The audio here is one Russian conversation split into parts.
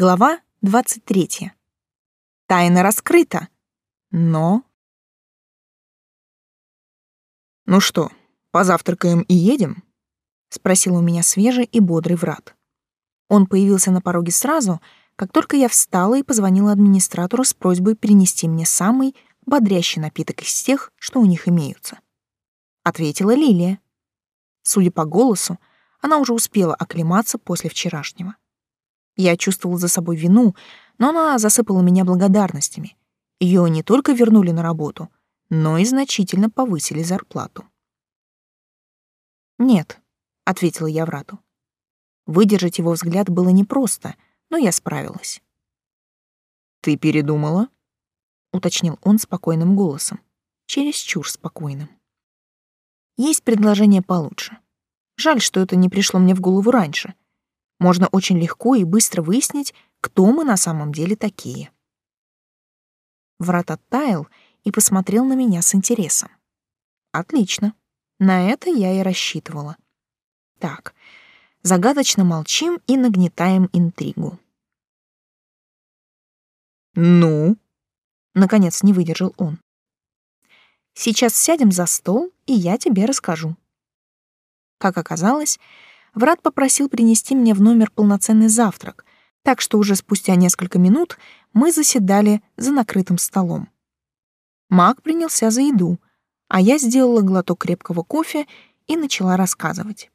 Глава 23. Тайна раскрыта, но... «Ну что, позавтракаем и едем?» — спросил у меня свежий и бодрый врат. Он появился на пороге сразу, как только я встала и позвонила администратору с просьбой принести мне самый бодрящий напиток из тех, что у них имеются. Ответила Лилия. Судя по голосу, она уже успела оклематься после вчерашнего. Я чувствовала за собой вину, но она засыпала меня благодарностями. Ее не только вернули на работу, но и значительно повысили зарплату. «Нет», — ответила я врату. Выдержать его взгляд было непросто, но я справилась. «Ты передумала?» — уточнил он спокойным голосом, чересчур спокойным. «Есть предложение получше. Жаль, что это не пришло мне в голову раньше. Можно очень легко и быстро выяснить, кто мы на самом деле такие». Врат оттаял и посмотрел на меня с интересом. «Отлично. На это я и рассчитывала. Так, загадочно молчим и нагнетаем интригу. «Ну?» — наконец не выдержал он. «Сейчас сядем за стол, и я тебе расскажу». Как оказалось, Врат попросил принести мне в номер полноценный завтрак, так что уже спустя несколько минут мы заседали за накрытым столом. Маг принялся за еду, а я сделала глоток крепкого кофе и начала рассказывать.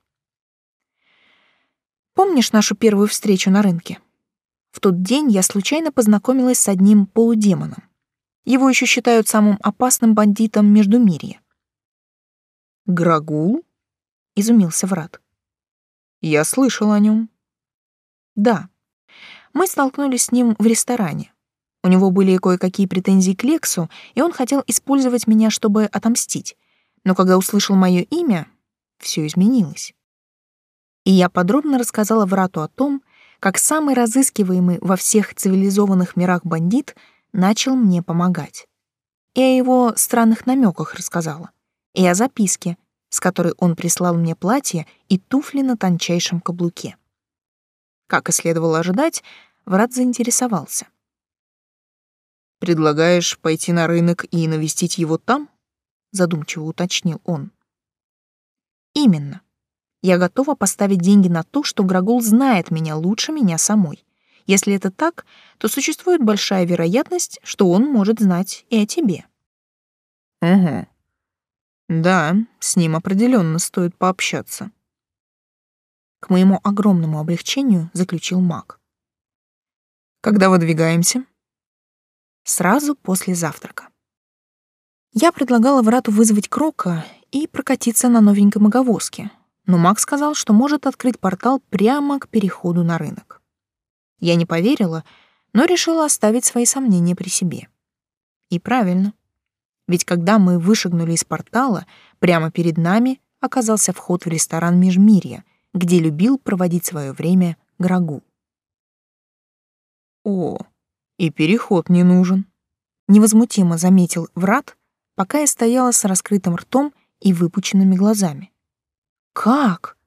Помнишь нашу первую встречу на рынке? В тот день я случайно познакомилась с одним полудемоном. Его еще считают самым опасным бандитом Междумирья. «Грагул?» — изумился Врат. «Я слышал о нем». «Да. Мы столкнулись с ним в ресторане. У него были кое-какие претензии к Лексу, и он хотел использовать меня, чтобы отомстить. Но когда услышал мое имя, все изменилось. И я подробно рассказала Врату о том, как самый разыскиваемый во всех цивилизованных мирах бандит начал мне помогать. И о его странных намеках рассказала, и о записке, с которой он прислал мне платье и туфли на тончайшем каблуке. Как и следовало ожидать, Врат заинтересовался. Предлагаешь пойти на рынок и навестить его там? задумчиво уточнил он. Именно. Я готова поставить деньги на то, что Грагул знает меня лучше меня самой. Если это так, то существует большая вероятность, что он может знать и о тебе. Угу. Да, с ним определенно стоит пообщаться. К моему огромному облегчению заключил маг. Когда выдвигаемся? сразу после завтрака. Я предлагала Врату вызвать Крока и прокатиться на новенькой маговозке, но Макс сказал, что может открыть портал прямо к переходу на рынок. Я не поверила, но решила оставить свои сомнения при себе. И правильно. Ведь когда мы вышагнули из портала, прямо перед нами оказался вход в ресторан Межмирья, где любил проводить свое время Грагу. О, и переход не нужен. Невозмутимо заметил Врат, пока я стояла с раскрытым ртом и выпученными глазами. Как?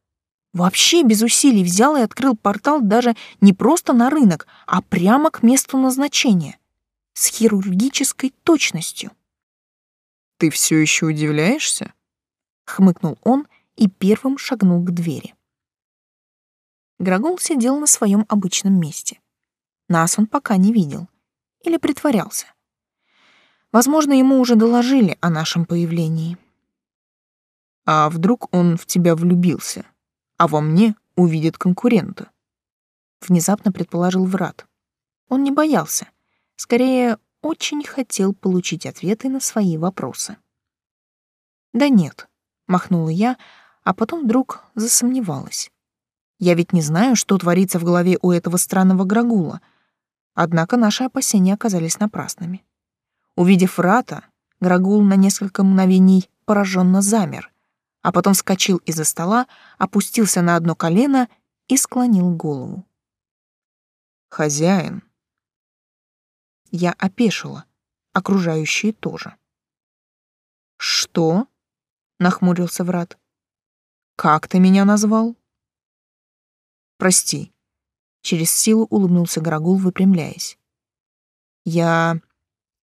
Вообще без усилий взял и открыл портал даже не просто на рынок, а прямо к месту назначения. С хирургической точностью. «Ты все еще удивляешься?» — хмыкнул он и первым шагнул к двери. Грагул сидел на своем обычном месте. Нас он пока не видел. Или притворялся. Возможно, ему уже доложили о нашем появлении. А вдруг он в тебя влюбился, а во мне увидит конкурента? Внезапно предположил Врат. Он не боялся. Скорее, очень хотел получить ответы на свои вопросы. «Да нет», — махнула я, а потом вдруг засомневалась. «Я ведь не знаю, что творится в голове у этого странного Грагула, Однако наши опасения оказались напрасными. Увидев Рата, Грагул на несколько мгновений пораженно замер, а потом вскочил из-за стола, опустился на одно колено и склонил голову. «Хозяин». Я опешила, окружающие тоже. «Что?» — нахмурился Врат. «Как ты меня назвал?» «Прости, Через силу улыбнулся Грагул, выпрямляясь. Я,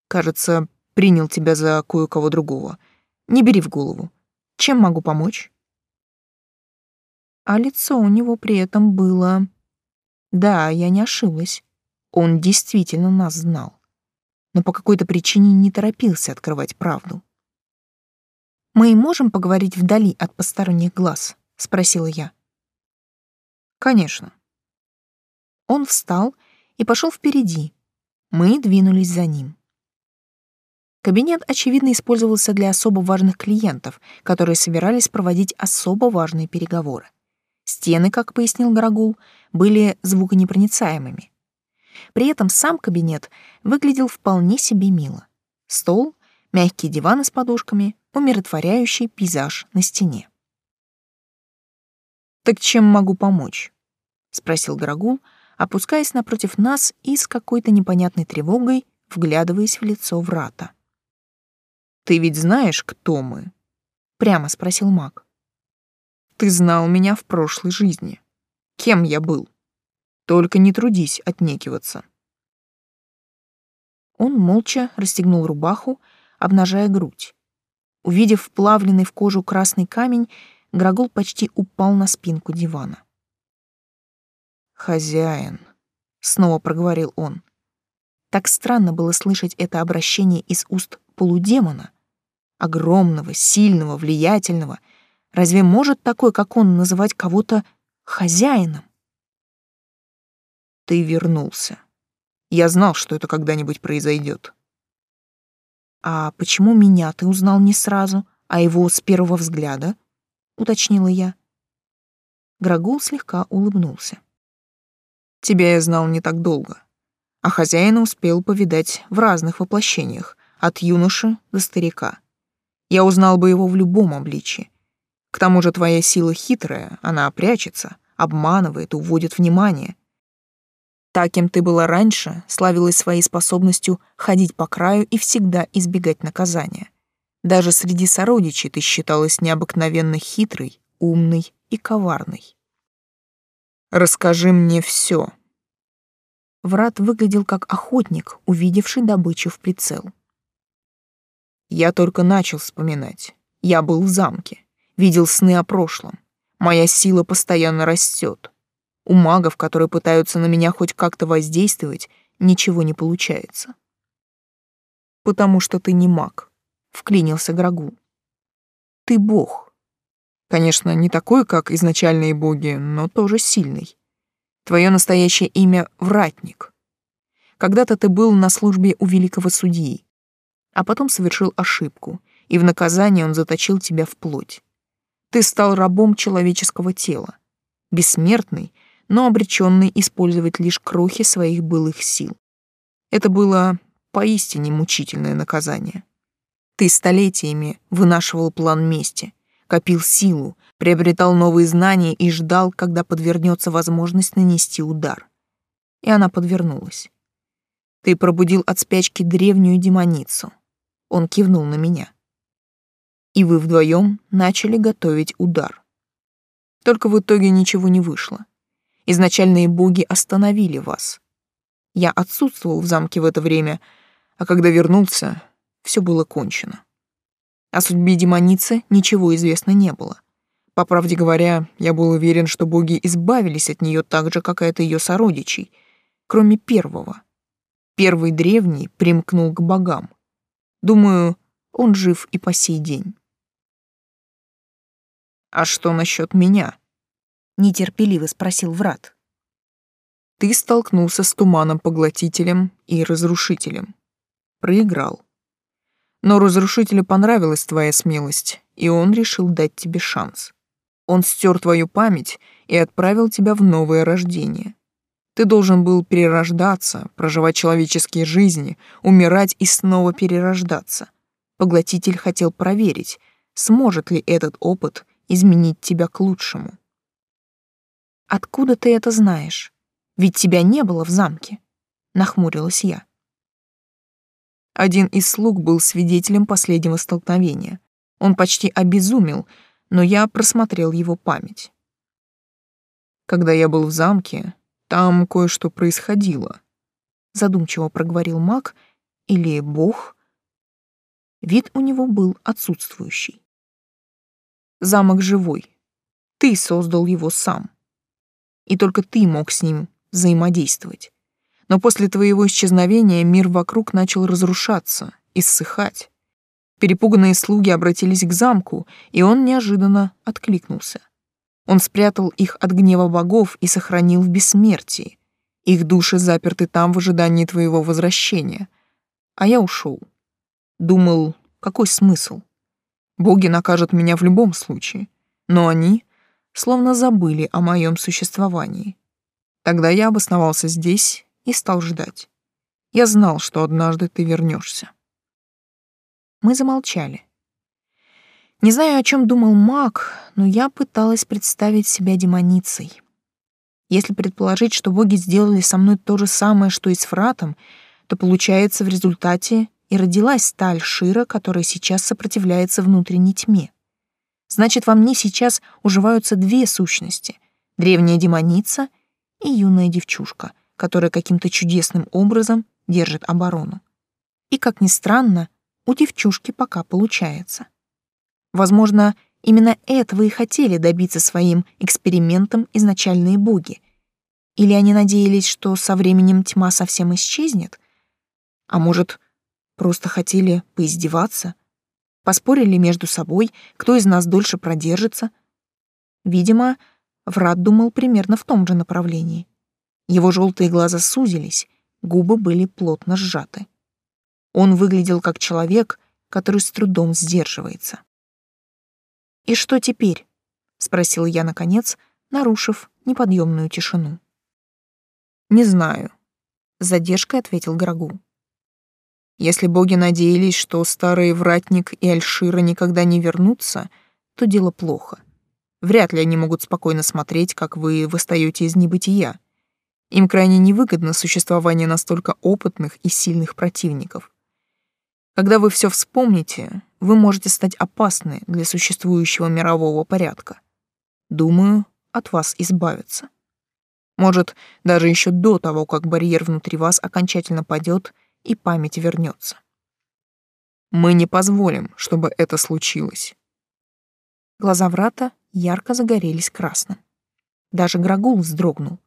кажется, принял тебя за кое-кого другого. Не бери в голову. Чем могу помочь? А лицо у него при этом было... Да, я не ошиблась. Он действительно нас знал. Но по какой-то причине не торопился открывать правду. «Мы можем поговорить вдали от посторонних глаз?» — спросила я. «Конечно». Он встал и пошел впереди. Мы двинулись за ним. Кабинет, очевидно, использовался для особо важных клиентов, которые собирались проводить особо важные переговоры. Стены, как пояснил Грагул, были звуконепроницаемыми. При этом сам кабинет выглядел вполне себе мило. Стол, мягкие диваны с подушками, умиротворяющий пейзаж на стене. «Так чем могу помочь?» — спросил Грагул, опускаясь напротив нас и с какой-то непонятной тревогой вглядываясь в лицо врата. «Ты ведь знаешь, кто мы?» — прямо спросил маг. «Ты знал меня в прошлой жизни. Кем я был? Только не трудись отнекиваться». Он молча расстегнул рубаху, обнажая грудь. Увидев вплавленный в кожу красный камень, Грагул почти упал на спинку дивана. «Хозяин», — снова проговорил он. Так странно было слышать это обращение из уст полудемона, огромного, сильного, влиятельного. Разве может такой, как он, называть кого-то хозяином? Ты вернулся. Я знал, что это когда-нибудь произойдет. А почему меня ты узнал не сразу, а его с первого взгляда? уточнила я. Грагул слегка улыбнулся. Тебя я знал не так долго, а хозяина успел повидать в разных воплощениях, от юноши до старика. Я узнал бы его в любом обличье. К тому же твоя сила хитрая, она прячется, обманывает, уводит внимание. Та, кем ты была раньше, славилась своей способностью ходить по краю и всегда избегать наказания. Даже среди сородичей ты считалась необыкновенно хитрой, умной и коварной. Расскажи мне все. Врат выглядел как охотник, увидевший добычу в прицел. Я только начал вспоминать. Я был в замке, видел сны о прошлом. Моя сила постоянно растет. У магов, которые пытаются на меня хоть как-то воздействовать, ничего не получается. Потому что ты не маг вклинился Грагу. Ты бог. Конечно, не такой, как изначальные боги, но тоже сильный. Твое настоящее имя — Вратник. Когда-то ты был на службе у великого судьи, а потом совершил ошибку, и в наказание он заточил тебя в плоть. Ты стал рабом человеческого тела, бессмертный, но обреченный использовать лишь крохи своих былых сил. Это было поистине мучительное наказание. Ты столетиями вынашивал план мести, копил силу, приобретал новые знания и ждал, когда подвернется возможность нанести удар. И она подвернулась. Ты пробудил от спячки древнюю демоницу. Он кивнул на меня. И вы вдвоем начали готовить удар. Только в итоге ничего не вышло. Изначальные боги остановили вас. Я отсутствовал в замке в это время, а когда вернулся, все было кончено. О судьбе демоницы ничего известно не было. По правде говоря, я был уверен, что боги избавились от нее так же, как и от ее сородичей, кроме первого. Первый древний примкнул к богам. Думаю, он жив и по сей день. «А что насчет меня?» — нетерпеливо спросил Врат. «Ты столкнулся с туманом-поглотителем и разрушителем. Проиграл. Но разрушителю понравилась твоя смелость, и он решил дать тебе шанс. Он стер твою память и отправил тебя в новое рождение. Ты должен был перерождаться, проживать человеческие жизни, умирать и снова перерождаться. Поглотитель хотел проверить, сможет ли этот опыт изменить тебя к лучшему. «Откуда ты это знаешь? Ведь тебя не было в замке», — нахмурилась я. Один из слуг был свидетелем последнего столкновения. Он почти обезумел, но я просмотрел его память. Когда я был в замке, Там кое-что происходило. Задумчиво проговорил маг или бог. Вид у него был отсутствующий. Замок живой. Ты создал его сам. И только ты мог с ним взаимодействовать. Но после твоего исчезновения мир вокруг начал разрушаться, иссыхать. Перепуганные слуги обратились к замку, и он неожиданно откликнулся. Он спрятал их от гнева богов и сохранил в бессмертии. Их души заперты там в ожидании твоего возвращения. А я ушел. Думал, какой смысл? Боги накажут меня в любом случае. Но они словно забыли о моем существовании. Тогда я обосновался здесь и стал ждать. Я знал, что однажды ты вернешься. Мы замолчали. Не знаю, о чем думал маг, но я пыталась представить себя демоницей. Если предположить, что боги сделали со мной то же самое, что и с Фратом, то получается в результате и родилась сталь Шира, которая сейчас сопротивляется внутренней тьме. Значит, во мне сейчас уживаются две сущности — древняя демоница и юная девчушка, которая каким-то чудесным образом держит оборону. И, как ни странно, у девчушки пока получается. Возможно, именно этого и хотели добиться своим экспериментом изначальные боги. Или они надеялись, что со временем тьма совсем исчезнет? А может, просто хотели поиздеваться? Поспорили между собой, кто из нас дольше продержится? Видимо, Врат думал примерно в том же направлении. Его желтые глаза сузились, губы были плотно сжаты. Он выглядел как человек, который с трудом сдерживается. «И что теперь?» — спросил я, наконец, нарушив неподъемную тишину. «Не знаю», — задержкой ответил Грагу. «Если боги надеялись, что старый вратник и Альшира никогда не вернутся, то дело плохо. Вряд ли они могут спокойно смотреть, как вы восстаете из небытия. Им крайне невыгодно существование настолько опытных и сильных противников. Когда вы все вспомните, вы можете стать опасны для существующего мирового порядка. Думаю, от вас избавиться. Может, даже еще до того, как барьер внутри вас окончательно падет и память вернется. Мы не позволим, чтобы это случилось. Глаза врата ярко загорелись красным. Даже Грагул вздрогнул.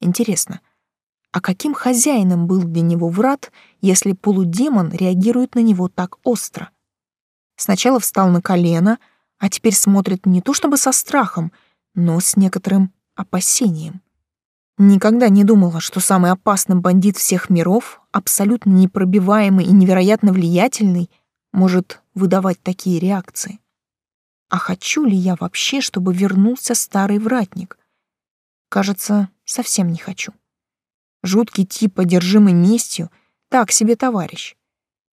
Интересно, а каким хозяином был для него врат, если полудемон реагирует на него так остро? Сначала встал на колено, а теперь смотрит не то чтобы со страхом, но с некоторым опасением. Никогда не думала, что самый опасный бандит всех миров, абсолютно непробиваемый и невероятно влиятельный, может выдавать такие реакции. А хочу ли я вообще, чтобы вернулся старый вратник? Кажется, совсем не хочу. Жуткий тип, одержимый местью, так себе товарищ.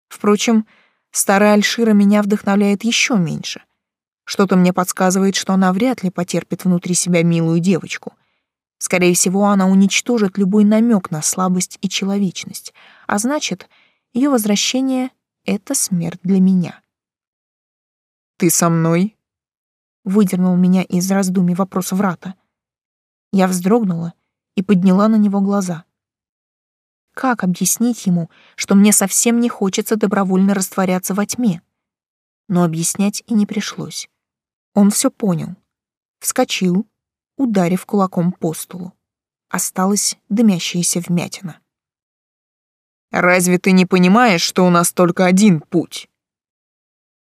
Впрочем, старая Альшира меня вдохновляет еще меньше. Что-то мне подсказывает, что она вряд ли потерпит внутри себя милую девочку. Скорее всего, она уничтожит любой намек на слабость и человечность, а значит, ее возвращение — это смерть для меня. «Ты со мной?» — выдернул меня из раздумий вопрос врата. Я вздрогнула и подняла на него глаза. Как объяснить ему, что мне совсем не хочется добровольно растворяться во тьме? Но объяснять и не пришлось. Он все понял. Вскочил, ударив кулаком по столу. Осталась дымящаяся вмятина. «Разве ты не понимаешь, что у нас только один путь?»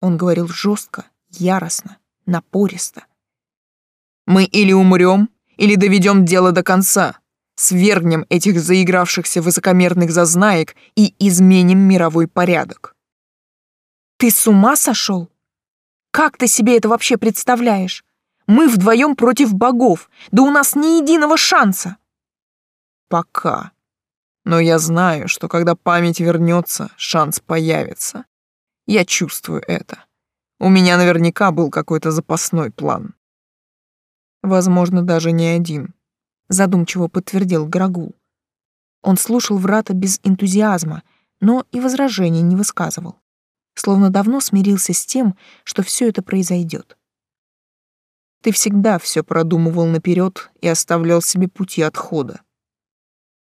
Он говорил жестко, яростно, напористо. «Мы или умрем, или доведем дело до конца свергнем этих заигравшихся высокомерных зазнаек и изменим мировой порядок. Ты с ума сошел? Как ты себе это вообще представляешь? Мы вдвоем против богов, да у нас ни единого шанса. Пока. Но я знаю, что когда память вернется, шанс появится. Я чувствую это. У меня наверняка был какой-то запасной план. Возможно, даже не один задумчиво подтвердил Грагул. Он слушал врата без энтузиазма, но и возражений не высказывал, словно давно смирился с тем, что все это произойдет. Ты всегда все продумывал наперед и оставлял себе пути отхода,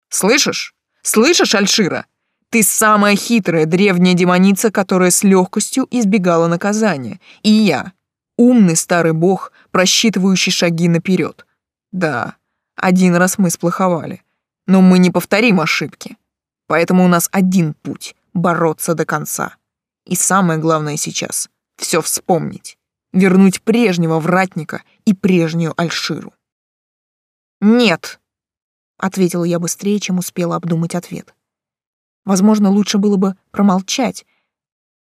Слышишь? Слышишь, Альшира? Ты самая хитрая древняя демоница, которая с легкостью избегала наказания. И я, умный старый бог, просчитывающий шаги наперед. Да, один раз мы сплоховали, но мы не повторим ошибки. Поэтому у нас один путь — бороться до конца. И самое главное сейчас — все вспомнить. Вернуть прежнего вратника и прежнюю Альширу. «Нет», — ответила я быстрее, чем успела обдумать ответ. Возможно, лучше было бы промолчать.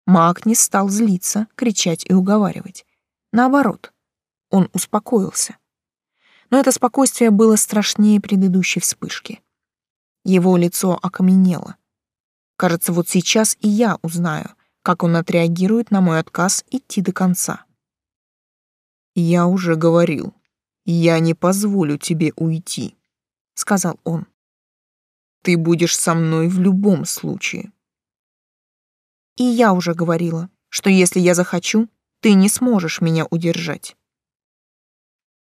Маг не стал злиться, кричать и уговаривать. Наоборот, он успокоился. Но это спокойствие было страшнее предыдущей вспышки. Его лицо окаменело. Кажется, вот сейчас и я узнаю, как он отреагирует на мой отказ идти до конца. «Я уже говорил, я не позволю тебе уйти», — сказал он. «Ты будешь со мной в любом случае». И я уже говорила, что если я захочу, ты не сможешь меня удержать.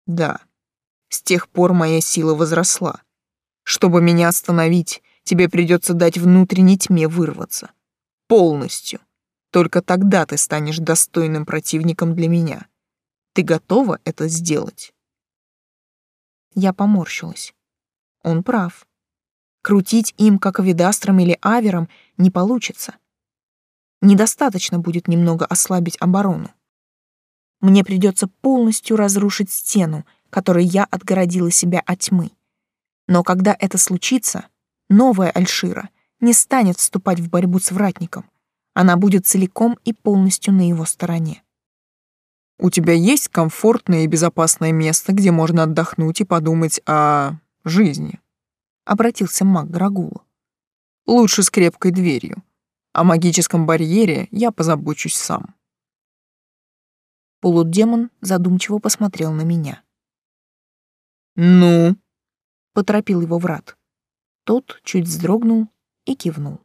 Да, с тех пор моя сила возросла. Чтобы меня остановить, тебе придется дать внутренней тьме вырваться. Полностью. Только тогда ты станешь достойным противником для меня. Ты готова это сделать?» Я поморщилась. Он прав. Крутить им, как видастром или авером, не получится. Недостаточно будет немного ослабить оборону. Мне придется полностью разрушить стену, которой я отгородила себя от тьмы. Но когда это случится, новая Альшира не станет вступать в борьбу с вратником. Она будет целиком и полностью на его стороне. У тебя есть комфортное и безопасное место, где можно отдохнуть и подумать о жизни? Обратился маг Грагулу. Лучше с крепкой дверью. О магическом барьере я позабочусь сам. Полудемон задумчиво посмотрел на меня. «Ну?» — поторопил его врат. Тот чуть вздрогнул и кивнул.